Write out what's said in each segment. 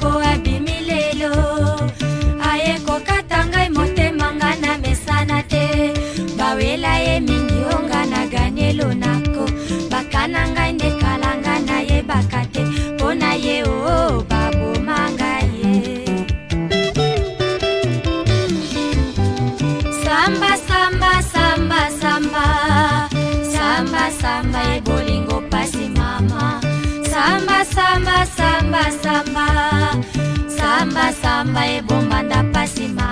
moko abimi lelo aye kokata ngai motema nga na mesana te bawela ye mingi onga na ganelo nako bakana ngai nde kala nga nayebaka te mpo na ye oo oh, oh, baboma ngai ye samba samba samba samba samba samba ye samba samba samba samba samba ebombanda mpasi ma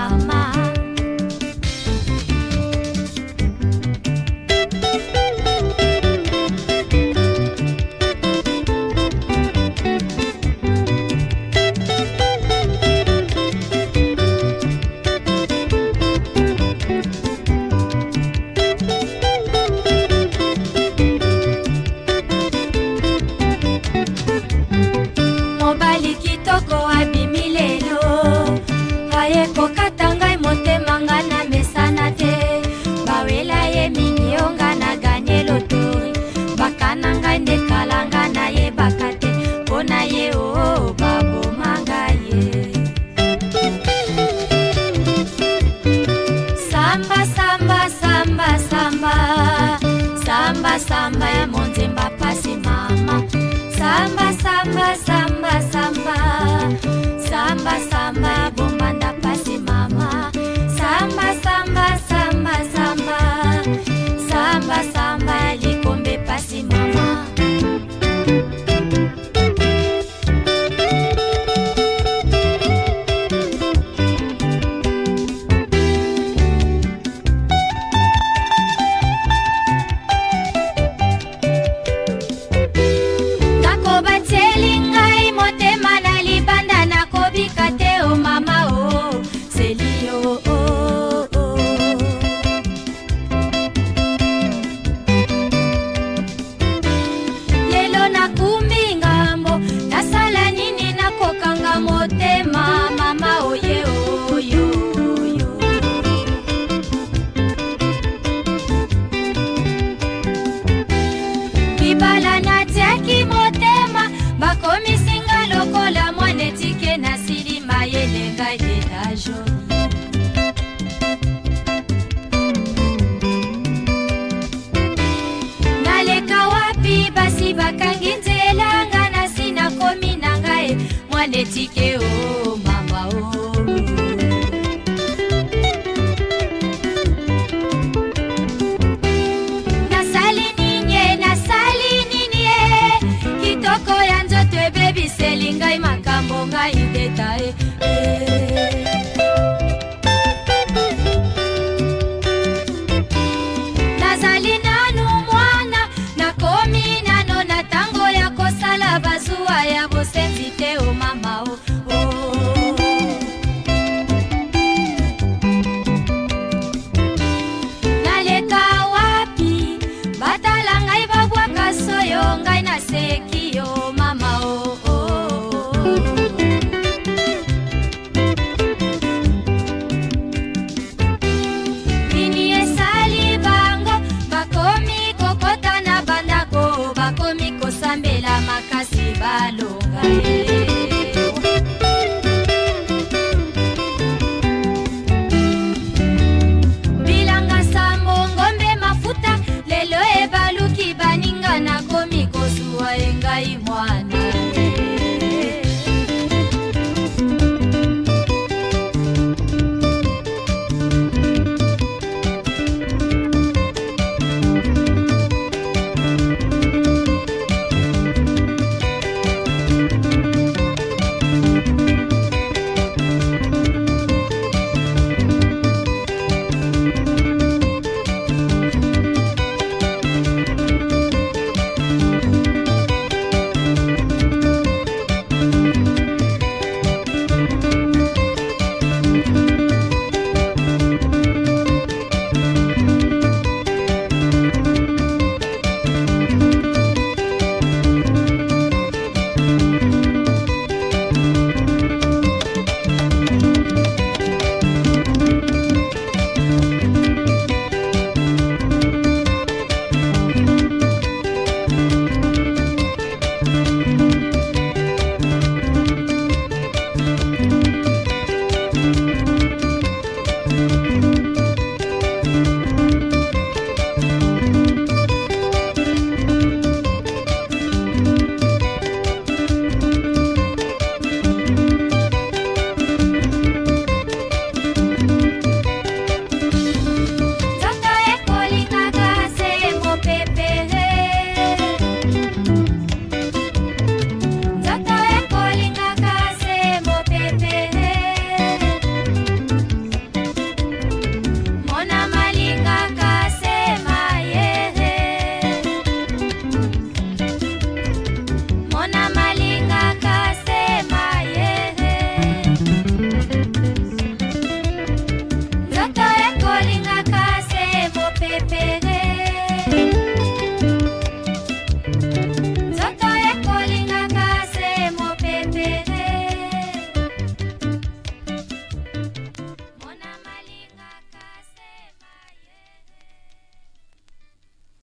kokata ngai motema nga na mesana te bawela ye mingi yo nga na ganye lotori bakana ngai nde kala nga nayebaka te mpo na ye oo oh, baboma ngai ye samba samba samba samba samba samba ya monzemba pasi mama samba samba, samba. otike o mama olu nasali nini ye nasali nini ye kitoko ya nzoto ebebiselingai makambo ngai ndeta e eh, eh.